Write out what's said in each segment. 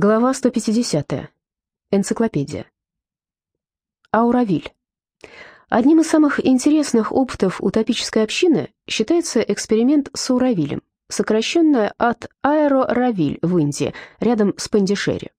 Глава 150. Энциклопедия. Ауравиль. Одним из самых интересных опытов утопической общины считается эксперимент с Ауравилем, сокращенное от Аэроравиль в Индии, рядом с Пандишери.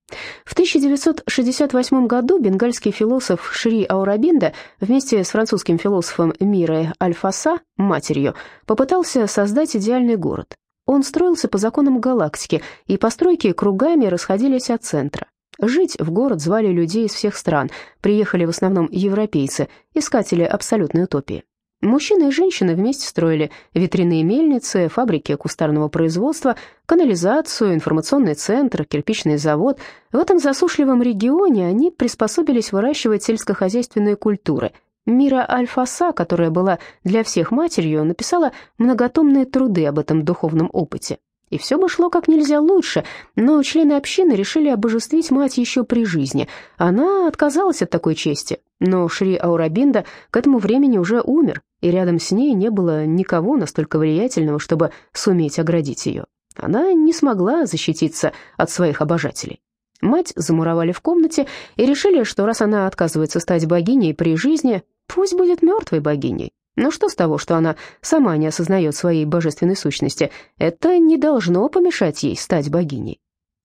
В 1968 году бенгальский философ Шри Аурабинда вместе с французским философом Мирой Альфаса, матерью, попытался создать идеальный город. Он строился по законам галактики, и постройки кругами расходились от центра. Жить в город звали людей из всех стран, приехали в основном европейцы, искатели абсолютной утопии. Мужчины и женщины вместе строили ветряные мельницы, фабрики кустарного производства, канализацию, информационный центр, кирпичный завод. В этом засушливом регионе они приспособились выращивать сельскохозяйственные культуры – Мира Альфаса, которая была для всех матерью, написала многотомные труды об этом духовном опыте. И все бы шло как нельзя лучше, но члены общины решили обожествить мать еще при жизни. Она отказалась от такой чести, но Шри Аурабинда к этому времени уже умер, и рядом с ней не было никого настолько влиятельного, чтобы суметь оградить ее. Она не смогла защититься от своих обожателей. Мать замуровали в комнате и решили, что раз она отказывается стать богиней при жизни, пусть будет мертвой богиней. Но что с того, что она сама не осознает своей божественной сущности? Это не должно помешать ей стать богиней.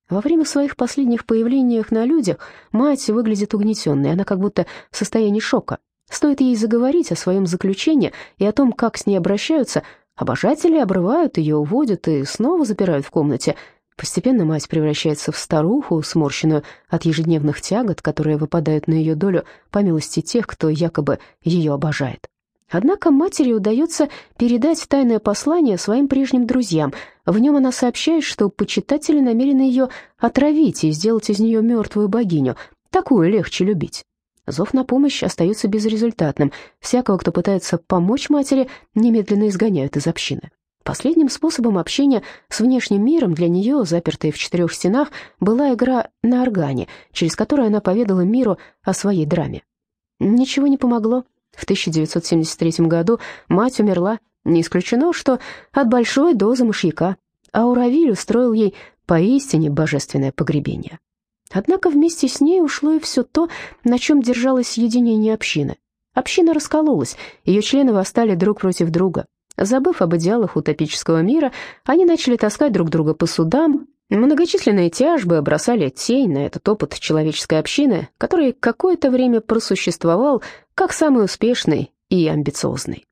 Во время своих последних появлений на людях мать выглядит угнетенной, она как будто в состоянии шока. Стоит ей заговорить о своем заключении и о том, как с ней обращаются, обожатели обрывают ее, уводят и снова запирают в комнате – Постепенно мать превращается в старуху, сморщенную от ежедневных тягот, которые выпадают на ее долю по милости тех, кто якобы ее обожает. Однако матери удается передать тайное послание своим прежним друзьям. В нем она сообщает, что почитатели намерены ее отравить и сделать из нее мертвую богиню. Такую легче любить. Зов на помощь остается безрезультатным. Всякого, кто пытается помочь матери, немедленно изгоняют из общины. Последним способом общения с внешним миром для нее, запертой в четырех стенах, была игра на органе, через которую она поведала миру о своей драме. Ничего не помогло. В 1973 году мать умерла. Не исключено, что от большой дозы мышьяка. А Уравиль устроил ей поистине божественное погребение. Однако вместе с ней ушло и все то, на чем держалось единение общины. Община раскололась, ее члены восстали друг против друга. Забыв об идеалах утопического мира, они начали таскать друг друга по судам. Многочисленные тяжбы бросали тень на этот опыт человеческой общины, который какое-то время просуществовал как самый успешный и амбициозный.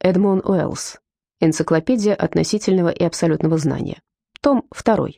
Эдмон Уэллс. Энциклопедия относительного и абсолютного знания. Том 2.